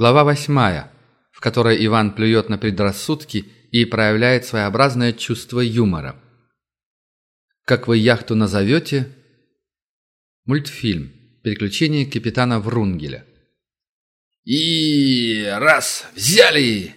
Глава восьмая, в которой Иван плюет на предрассудки и проявляет своеобразное чувство юмора. Как вы яхту назовете? Мультфильм. Приключения капитана Врунгеля. И раз, взяли!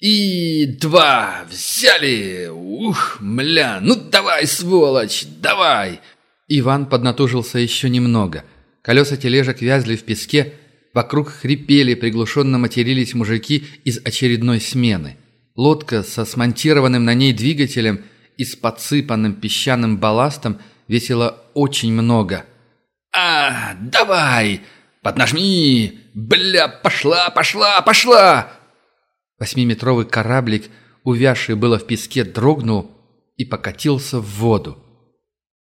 И два, взяли! Ух, мля, ну давай, сволочь, давай! Иван поднатужился еще немного. Колеса тележек вязли в песке, Вокруг хрипели, приглушенно матерились мужики из очередной смены. Лодка со смонтированным на ней двигателем и с подсыпанным песчаным балластом весила очень много. «А, давай! Поднажми! Бля, пошла, пошла, пошла!» Восьмиметровый кораблик, увязший было в песке, дрогнул и покатился в воду.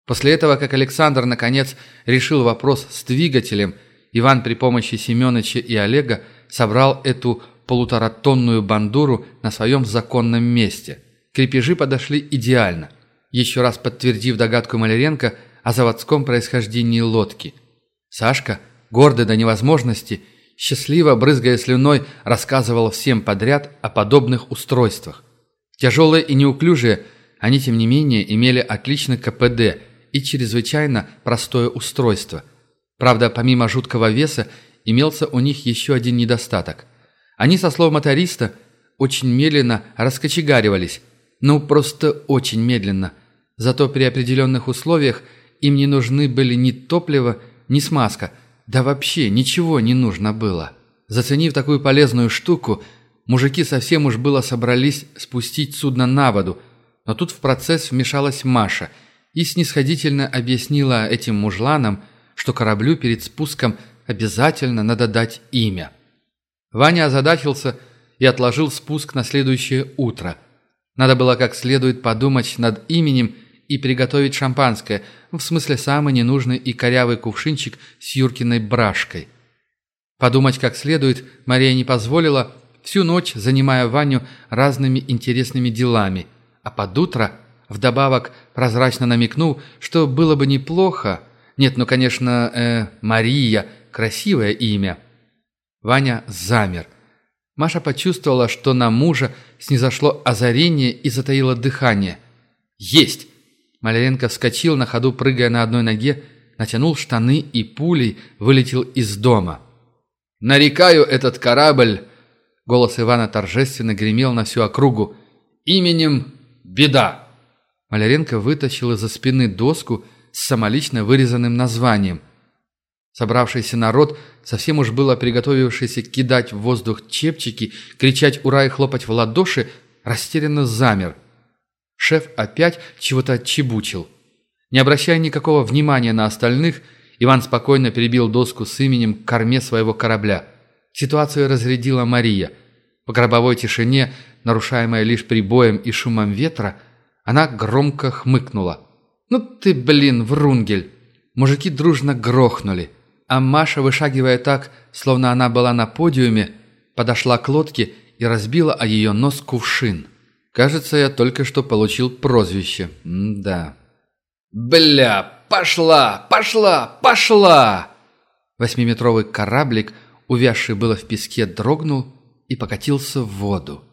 После этого, как Александр наконец решил вопрос с двигателем – Иван при помощи Семеновича и Олега собрал эту полуторатонную бандуру на своем законном месте. Крепежи подошли идеально, еще раз подтвердив догадку Маляренко о заводском происхождении лодки. Сашка, гордый до невозможности, счастливо, брызгая слюной, рассказывал всем подряд о подобных устройствах. Тяжелые и неуклюжие, они, тем не менее, имели отличный КПД и чрезвычайно простое устройство – Правда, помимо жуткого веса, имелся у них еще один недостаток. Они, со слов моториста, очень медленно раскочегаривались. Ну, просто очень медленно. Зато при определенных условиях им не нужны были ни топливо, ни смазка. Да вообще ничего не нужно было. Заценив такую полезную штуку, мужики совсем уж было собрались спустить судно на воду, но тут в процесс вмешалась Маша и снисходительно объяснила этим мужланам, что кораблю перед спуском обязательно надо дать имя. Ваня озадачился и отложил спуск на следующее утро. Надо было как следует подумать над именем и приготовить шампанское, в смысле самый ненужный и корявый кувшинчик с Юркиной брашкой. Подумать как следует Мария не позволила, всю ночь занимая Ваню разными интересными делами, а под утро вдобавок прозрачно намекнул, что было бы неплохо, нет, ну, конечно, э, Мария – красивое имя. Ваня замер. Маша почувствовала, что на мужа снизошло озарение и затаило дыхание. «Есть!» Маляренко вскочил на ходу, прыгая на одной ноге, натянул штаны и пулей вылетел из дома. «Нарекаю этот корабль!» Голос Ивана торжественно гремел на всю округу. «Именем Беда!» Маляренко вытащил из-за спины доску – с самолично вырезанным названием. Собравшийся народ, совсем уж было приготовившийся кидать в воздух чепчики, кричать «Ура!» и хлопать в ладоши, растерянно замер. Шеф опять чего-то отчебучил. Не обращая никакого внимания на остальных, Иван спокойно перебил доску с именем к корме своего корабля. Ситуацию разрядила Мария. По гробовой тишине, нарушаемой лишь прибоем и шумом ветра, она громко хмыкнула. «Ну ты, блин, врунгель!» Мужики дружно грохнули, а Маша, вышагивая так, словно она была на подиуме, подошла к лодке и разбила о ее нос кувшин. Кажется, я только что получил прозвище. М да. «Бля, пошла, пошла, пошла!» Восьмиметровый кораблик, увязший было в песке, дрогнул и покатился в воду.